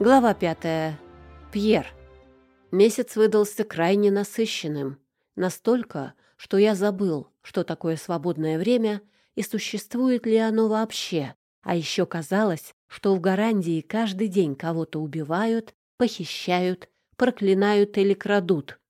Глава пятая. Пьер. Месяц выдался крайне насыщенным. Настолько, что я забыл, что такое свободное время и существует ли оно вообще. А еще казалось, что в Гарандии каждый день кого-то убивают, похищают, проклинают или крадут.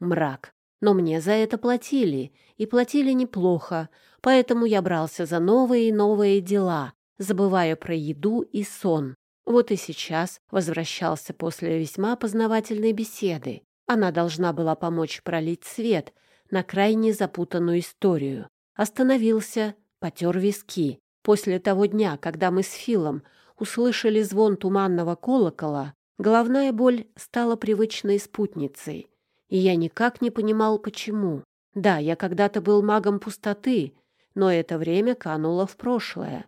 Мрак. Но мне за это платили, и платили неплохо, поэтому я брался за новые и новые дела, забывая про еду и сон. Вот и сейчас возвращался после весьма познавательной беседы. Она должна была помочь пролить свет на крайне запутанную историю. Остановился, потер виски. После того дня, когда мы с Филом услышали звон туманного колокола, головная боль стала привычной спутницей. И я никак не понимал, почему. Да, я когда-то был магом пустоты, но это время кануло в прошлое.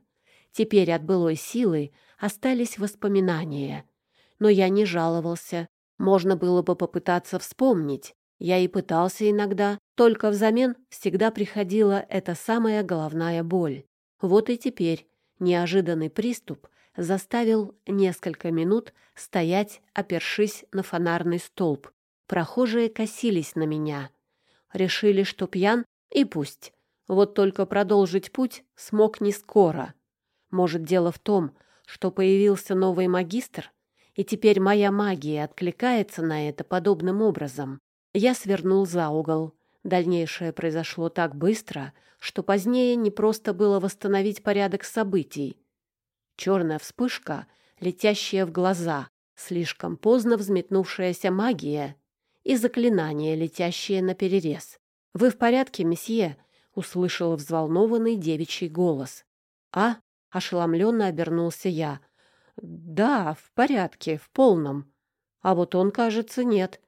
Теперь от былой силы остались воспоминания. Но я не жаловался. Можно было бы попытаться вспомнить. Я и пытался иногда, только взамен всегда приходила эта самая головная боль. Вот и теперь неожиданный приступ заставил несколько минут стоять, опершись на фонарный столб. Прохожие косились на меня. Решили, что пьян, и пусть. Вот только продолжить путь смог не скоро. Может, дело в том, что появился новый магистр, и теперь моя магия откликается на это подобным образом. Я свернул за угол. Дальнейшее произошло так быстро, что позднее не просто было восстановить порядок событий. Черная вспышка, летящая в глаза, слишком поздно взметнувшаяся магия и заклинание, летящее на перерез. «Вы в порядке, месье?» — услышал взволнованный девичий голос. «А?» Ошеломленно обернулся я. «Да, в порядке, в полном. А вот он, кажется, нет.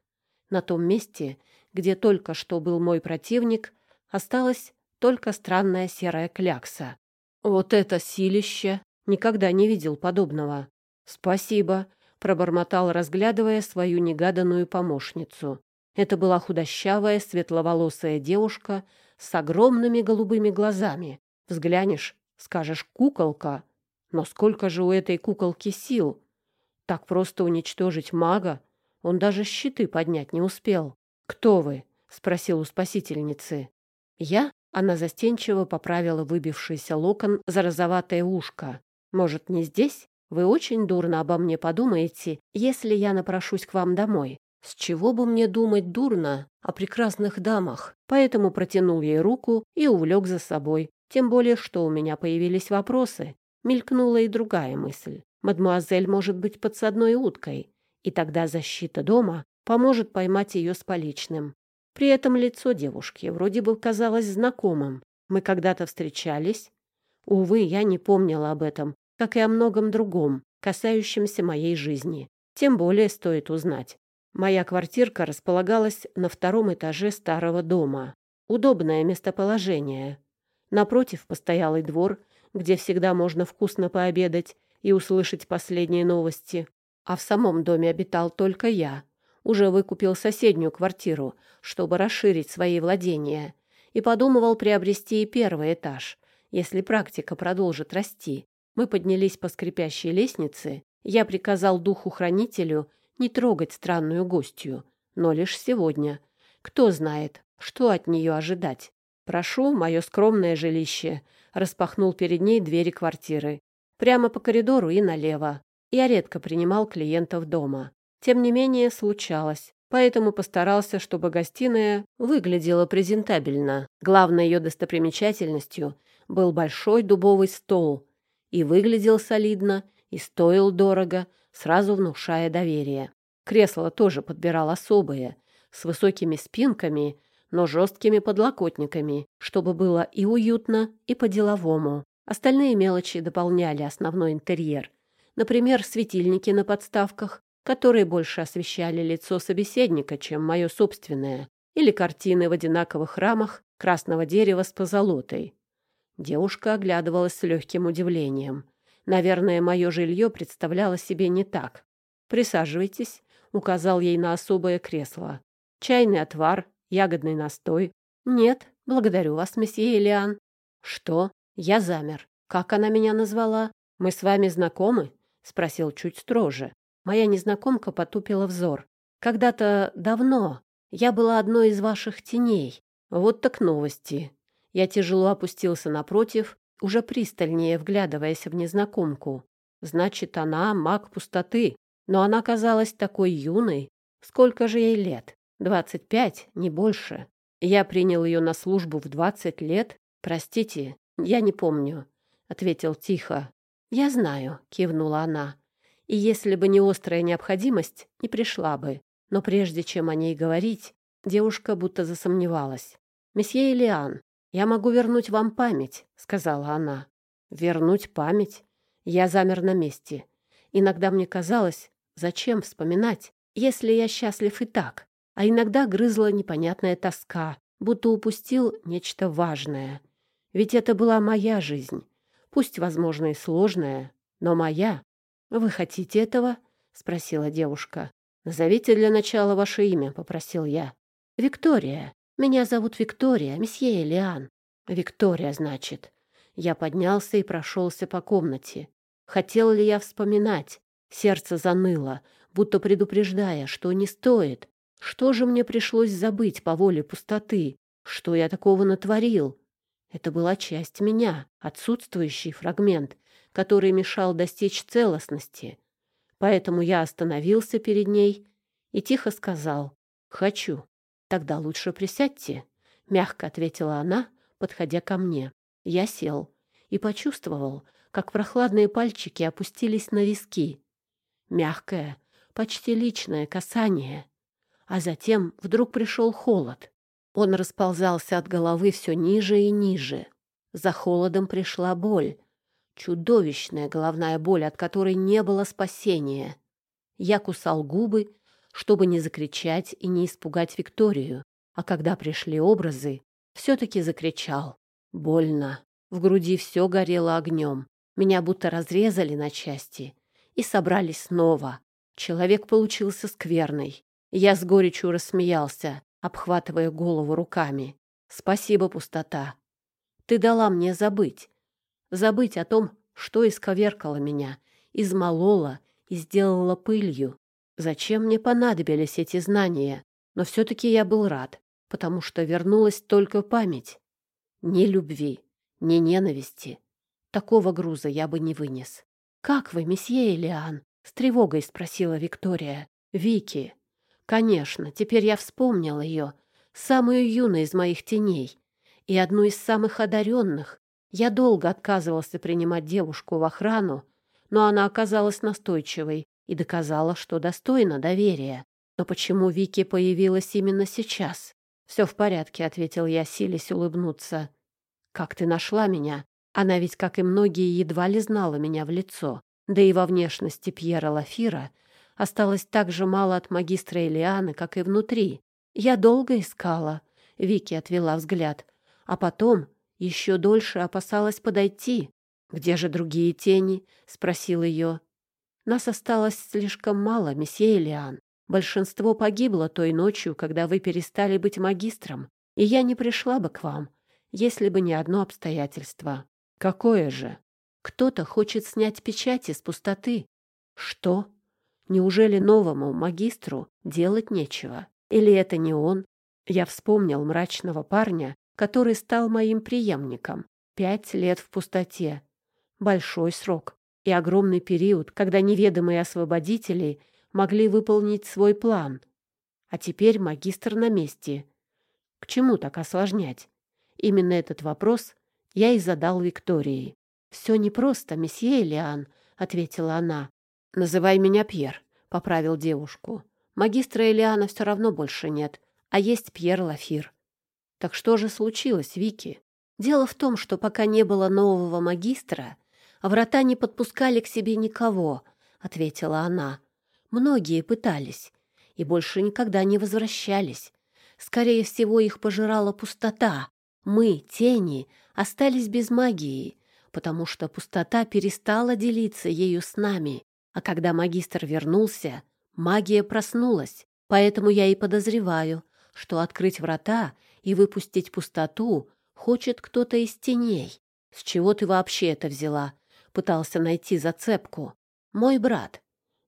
На том месте, где только что был мой противник, осталась только странная серая клякса. Вот это силище! Никогда не видел подобного. Спасибо, пробормотал, разглядывая свою негаданную помощницу. Это была худощавая, светловолосая девушка с огромными голубыми глазами. Взглянешь Скажешь «куколка», но сколько же у этой куколки сил? Так просто уничтожить мага? Он даже щиты поднять не успел. «Кто вы?» — спросил у спасительницы. «Я?» — она застенчиво поправила выбившийся локон за розоватое ушко. «Может, не здесь? Вы очень дурно обо мне подумаете, если я напрошусь к вам домой. С чего бы мне думать дурно о прекрасных дамах?» Поэтому протянул ей руку и увлек за собой, тем более, что у меня появились вопросы. Мелькнула и другая мысль. Мадмуазель может быть подсадной уткой, и тогда защита дома поможет поймать ее с поличным. При этом лицо девушки вроде бы казалось знакомым. Мы когда-то встречались. Увы, я не помнила об этом, как и о многом другом, касающемся моей жизни. Тем более стоит узнать. Моя квартирка располагалась на втором этаже старого дома. Удобное местоположение. Напротив постоялый двор, где всегда можно вкусно пообедать и услышать последние новости. А в самом доме обитал только я. Уже выкупил соседнюю квартиру, чтобы расширить свои владения, и подумывал приобрести и первый этаж, если практика продолжит расти. Мы поднялись по скрипящей лестнице, я приказал духу-хранителю не трогать странную гостью, но лишь сегодня. Кто знает, что от нее ожидать. «Прошу, мое скромное жилище», — распахнул перед ней двери квартиры. Прямо по коридору и налево. Я редко принимал клиентов дома. Тем не менее, случалось. Поэтому постарался, чтобы гостиная выглядела презентабельно. Главной ее достопримечательностью был большой дубовый стол. И выглядел солидно, и стоил дорого, сразу внушая доверие. Кресло тоже подбирал особые, с высокими спинками но жесткими подлокотниками, чтобы было и уютно, и по-деловому. Остальные мелочи дополняли основной интерьер. Например, светильники на подставках, которые больше освещали лицо собеседника, чем мое собственное, или картины в одинаковых рамах красного дерева с позолотой. Девушка оглядывалась с легким удивлением. Наверное, мое жилье представляло себе не так. «Присаживайтесь», — указал ей на особое кресло. «Чайный отвар, Ягодный настой? Нет, благодарю вас, месье Элиан. Что? Я замер. Как она меня назвала? Мы с вами знакомы? Спросил чуть строже. Моя незнакомка потупила взор. Когда-то давно я была одной из ваших теней. Вот так новости. Я тяжело опустился напротив, уже пристальнее вглядываясь в незнакомку. Значит, она маг пустоты, но она казалась такой юной. Сколько же ей лет? Двадцать пять, не больше. Я принял ее на службу в двадцать лет. Простите, я не помню, — ответил тихо. Я знаю, — кивнула она. И если бы не острая необходимость, не пришла бы. Но прежде чем о ней говорить, девушка будто засомневалась. «Месье Элиан, я могу вернуть вам память», — сказала она. «Вернуть память?» Я замер на месте. Иногда мне казалось, зачем вспоминать, если я счастлив и так, а иногда грызла непонятная тоска, будто упустил нечто важное. Ведь это была моя жизнь, пусть, возможно, и сложная, но моя. «Вы хотите этого?» — спросила девушка. «Назовите для начала ваше имя», — попросил я. «Виктория. Меня зовут Виктория, месье Элиан». «Виктория, значит». Я поднялся и прошелся по комнате. Хотел ли я вспоминать? Сердце заныло, будто предупреждая, что не стоит. Что же мне пришлось забыть по воле пустоты? Что я такого натворил? Это была часть меня, отсутствующий фрагмент, который мешал достичь целостности. Поэтому я остановился перед ней и тихо сказал «Хочу». «Тогда лучше присядьте», — мягко ответила она, подходя ко мне. Я сел и почувствовал, как прохладные пальчики опустились на виски. Мягкое, почти личное касание. А затем вдруг пришел холод. Он расползался от головы все ниже и ниже. За холодом пришла боль. Чудовищная головная боль, от которой не было спасения. Я кусал губы, чтобы не закричать и не испугать Викторию. А когда пришли образы, все-таки закричал. Больно. В груди все горело огнем. Меня будто разрезали на части и собрали снова. Человек получился скверный. Я с горечью рассмеялся, обхватывая голову руками. «Спасибо, пустота. Ты дала мне забыть. Забыть о том, что исковеркало меня, измолола и сделала пылью. Зачем мне понадобились эти знания? Но все-таки я был рад, потому что вернулась только память. Ни любви, ни ненависти. Такого груза я бы не вынес. «Как вы, месье Элиан?» — с тревогой спросила Виктория. «Вики». «Конечно, теперь я вспомнил ее, самую юную из моих теней и одну из самых одаренных. Я долго отказывался принимать девушку в охрану, но она оказалась настойчивой и доказала, что достойна доверия. Но почему Вики появилась именно сейчас? «Все в порядке», — ответил я, силясь улыбнуться. «Как ты нашла меня?» Она ведь, как и многие, едва ли знала меня в лицо. Да и во внешности Пьера Лафира осталось так же мало от магистра Элианы, как и внутри. Я долго искала. Вики отвела взгляд. А потом еще дольше опасалась подойти. «Где же другие тени?» — спросил ее. «Нас осталось слишком мало, месье Элиан. Большинство погибло той ночью, когда вы перестали быть магистром, и я не пришла бы к вам, если бы не одно обстоятельство. Какое же? Кто-то хочет снять печати с пустоты. Что? Неужели новому магистру делать нечего? Или это не он? Я вспомнил мрачного парня, который стал моим преемником. Пять лет в пустоте. Большой срок. И огромный период, когда неведомые освободители могли выполнить свой план. А теперь магистр на месте. К чему так осложнять? Именно этот вопрос я и задал Виктории. «Все непросто, месье Элиан», — ответила она. «Называй меня Пьер», — поправил девушку. «Магистра Элиана все равно больше нет, а есть Пьер Лафир». «Так что же случилось, Вики?» «Дело в том, что пока не было нового магистра, врата не подпускали к себе никого», — ответила она. «Многие пытались и больше никогда не возвращались. Скорее всего, их пожирала пустота. Мы, тени, остались без магии, потому что пустота перестала делиться ею с нами. А когда магистр вернулся, магия проснулась. Поэтому я и подозреваю, что открыть врата и выпустить пустоту хочет кто-то из теней. С чего ты вообще это взяла? Пытался найти зацепку. Мой брат.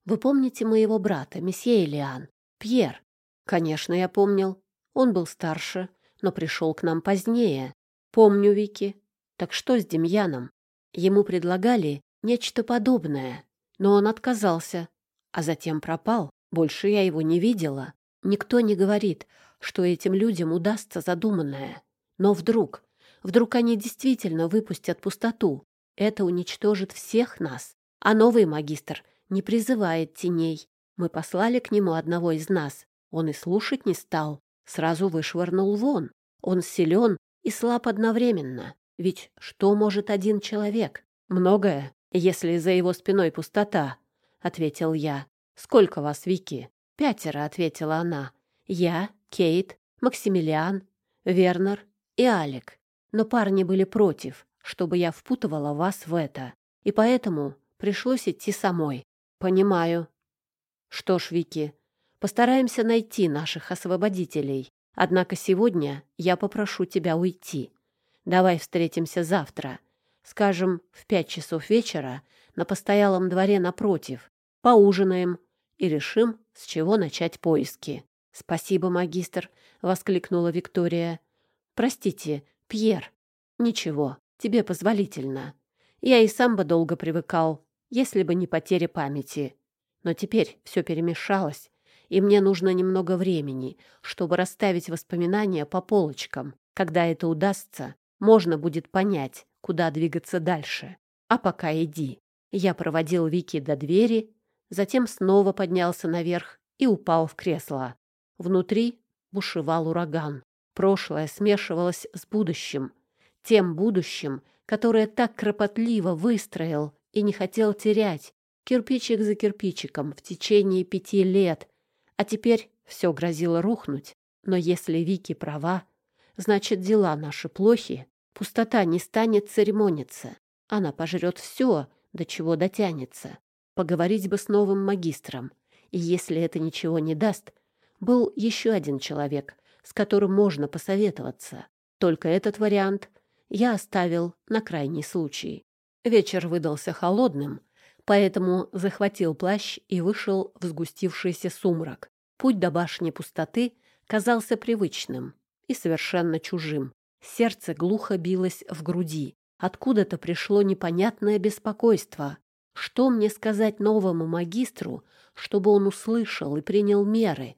Вы помните моего брата, месье Элиан? Пьер?» «Конечно, я помнил. Он был старше, но пришел к нам позднее. Помню, Вики. Так что с Демьяном? Ему предлагали нечто подобное, но он отказался, а затем пропал. Больше я его не видела. Никто не говорит, что этим людям удастся задуманное. Но вдруг, вдруг они действительно выпустят пустоту. Это уничтожит всех нас. А новый магистр не призывает теней. Мы послали к нему одного из нас. Он и слушать не стал. Сразу вышвырнул вон. Он силен и слаб одновременно. Ведь что может один человек? Многое, если за его спиной пустота, — ответил я. Сколько вас, Вики? Пятеро, — ответила она. Я, Кейт, Максимилиан, Вернер и Алик. Но парни были против, чтобы я впутывала вас в это. И поэтому пришлось идти самой. Понимаю. Что ж, Вики, постараемся найти наших освободителей. Однако сегодня я попрошу тебя уйти. Давай встретимся завтра. Скажем, в пять часов вечера на постоялом дворе напротив. Поужинаем и решим, с чего начать поиски. «Спасибо, магистр», — воскликнула Виктория. «Простите, Пьер». «Ничего, тебе позволительно. Я и сам бы долго привыкал, если бы не потеря памяти. Но теперь все перемешалось, и мне нужно немного времени, чтобы расставить воспоминания по полочкам. Когда это удастся, можно будет понять, куда двигаться дальше. А пока иди. Я проводил Вики до двери, затем снова поднялся наверх и упал в кресло. Внутри бушевал ураган. Прошлое смешивалось с будущим. Тем будущим, которое так кропотливо выстроил и не хотел терять, кирпичик за кирпичиком в течение пяти лет. А теперь все грозило рухнуть. Но если Вики права, значит, дела наши плохи, Пустота не станет церемониться. Она пожрет все, до чего дотянется. Поговорить бы с новым магистром. И если это ничего не даст, был еще один человек, с которым можно посоветоваться. Только этот вариант я оставил на крайний случай. Вечер выдался холодным, поэтому захватил плащ и вышел в сгустившийся сумрак. Путь до башни пустоты казался привычным и совершенно чужим. Сердце глухо билось в груди. Откуда-то пришло непонятное беспокойство. Что мне сказать новому магистру, чтобы он услышал и принял меры?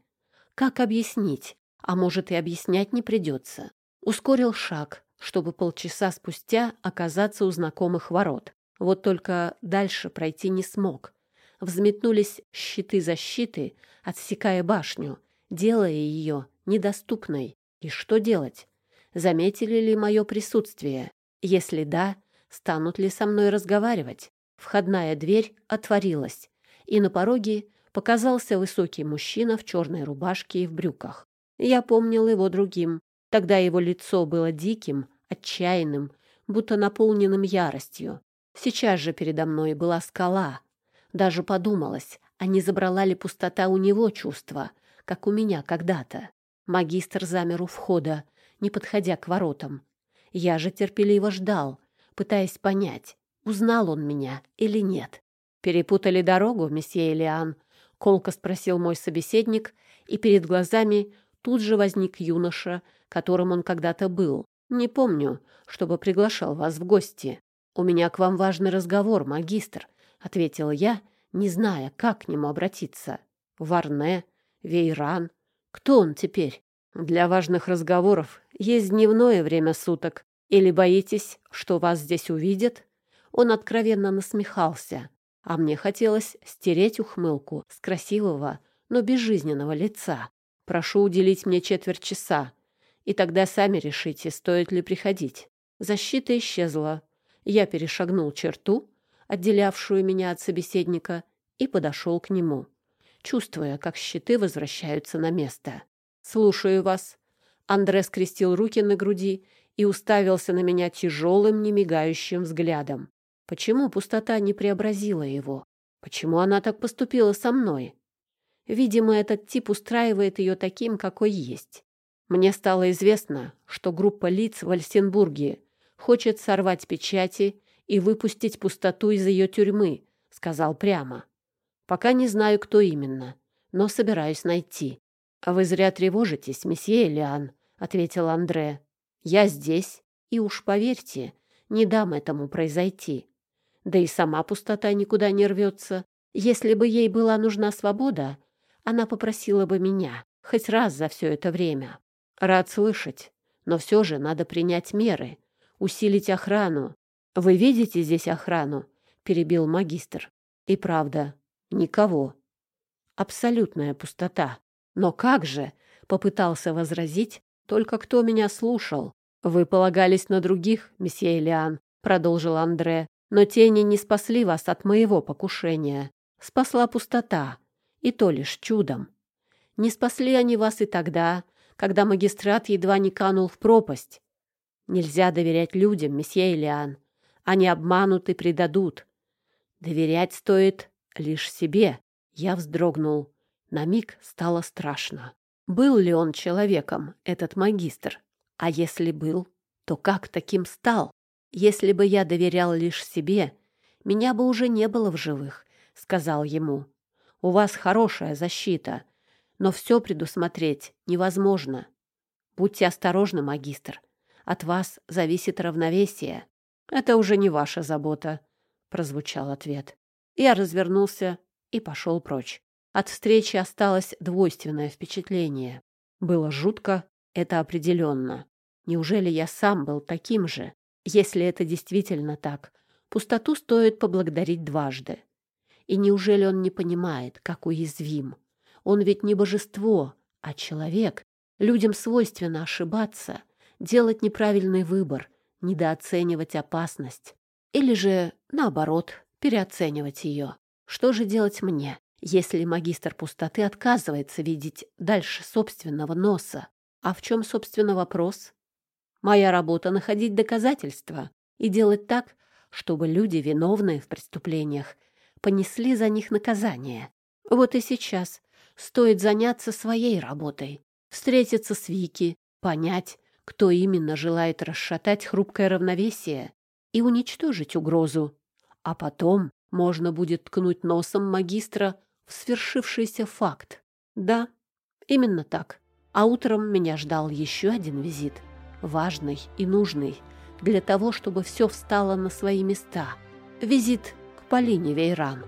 Как объяснить? А может, и объяснять не придется. Ускорил шаг, чтобы полчаса спустя оказаться у знакомых ворот. Вот только дальше пройти не смог. Взметнулись щиты защиты, отсекая башню, делая ее недоступной. И что делать? Заметили ли мое присутствие. Если да, станут ли со мной разговаривать. Входная дверь отворилась, и на пороге показался высокий мужчина в черной рубашке и в брюках. Я помнил его другим. Тогда его лицо было диким, отчаянным, будто наполненным яростью. Сейчас же передо мной была скала. Даже подумалось, а не забрала ли пустота у него чувства, как у меня когда-то. Магистр замер у входа, не подходя к воротам. Я же терпеливо ждал, пытаясь понять, узнал он меня или нет. «Перепутали дорогу, месье Элиан?» — колко спросил мой собеседник, и перед глазами тут же возник юноша, которым он когда-то был. «Не помню, чтобы приглашал вас в гости. У меня к вам важный разговор, магистр», — ответил я, не зная, как к нему обратиться. «Варне? Вейран? Кто он теперь?» Для важных разговоров есть дневное время суток. Или боитесь, что вас здесь увидят?» Он откровенно насмехался, а мне хотелось стереть ухмылку с красивого, но безжизненного лица. «Прошу уделить мне четверть часа, и тогда сами решите, стоит ли приходить». Защита исчезла. Я перешагнул черту, отделявшую меня от собеседника, и подошел к нему, чувствуя, как щиты возвращаются на место. «Слушаю вас». Андре скрестил руки на груди и уставился на меня тяжелым, немигающим взглядом. Почему пустота не преобразила его? Почему она так поступила со мной? Видимо, этот тип устраивает ее таким, какой есть. Мне стало известно, что группа лиц в Альсенбурге хочет сорвать печати и выпустить пустоту из ее тюрьмы, сказал прямо. Пока не знаю, кто именно, но собираюсь найти. А «Вы зря тревожитесь, месье Элиан», — ответил Андре. «Я здесь, и уж поверьте, не дам этому произойти. Да и сама пустота никуда не рвется. Если бы ей была нужна свобода, она попросила бы меня хоть раз за все это время. Рад слышать, но все же надо принять меры, усилить охрану. Вы видите здесь охрану? перебил магистр. И правда, никого. Абсолютная пустота. Но как же? Попытался возразить, только кто меня слушал. Вы полагались на других, месье Элиан, продолжил Андре. Но тени не спасли вас от моего покушения. Спасла пустота, и то лишь чудом. Не спасли они вас и тогда, когда магистрат едва не канул в пропасть. Нельзя доверять людям, месье Элиан. Они обманут и предадут. Доверять стоит лишь себе. Я вздрогнул. На миг стало страшно. Был ли он человеком, этот магистр? А если был, то как таким стал? Если бы я доверял лишь себе, меня бы уже не было в живых, — сказал ему. У вас хорошая защита, но все предусмотреть невозможно. Будьте осторожны, магистр. От вас зависит равновесие. Это уже не ваша забота, — прозвучал ответ. Я развернулся и пошел прочь. От встречи осталось двойственное впечатление. Было жутко, это определенно. Неужели я сам был таким же? Если это действительно так, пустоту стоит поблагодарить дважды. И неужели он не понимает, как уязвим? Он ведь не божество, а человек. Людям свойственно ошибаться, делать неправильный выбор, недооценивать опасность. Или же, наоборот, переоценивать ее. Что же делать мне, если магистр пустоты отказывается видеть дальше собственного носа? А в чем, собственно, вопрос? Моя работа — находить доказательства и делать так, чтобы люди, виновные в преступлениях, понесли за них наказание. Вот и сейчас стоит заняться своей работой, встретиться с Вики, понять, кто именно желает расшатать хрупкое равновесие и уничтожить угрозу. А потом можно будет ткнуть носом магистра в свершившийся факт. Да, именно так. А утром меня ждал еще один визит, важный и нужный, для того, чтобы все встало на свои места. Визит к Полине Вейран.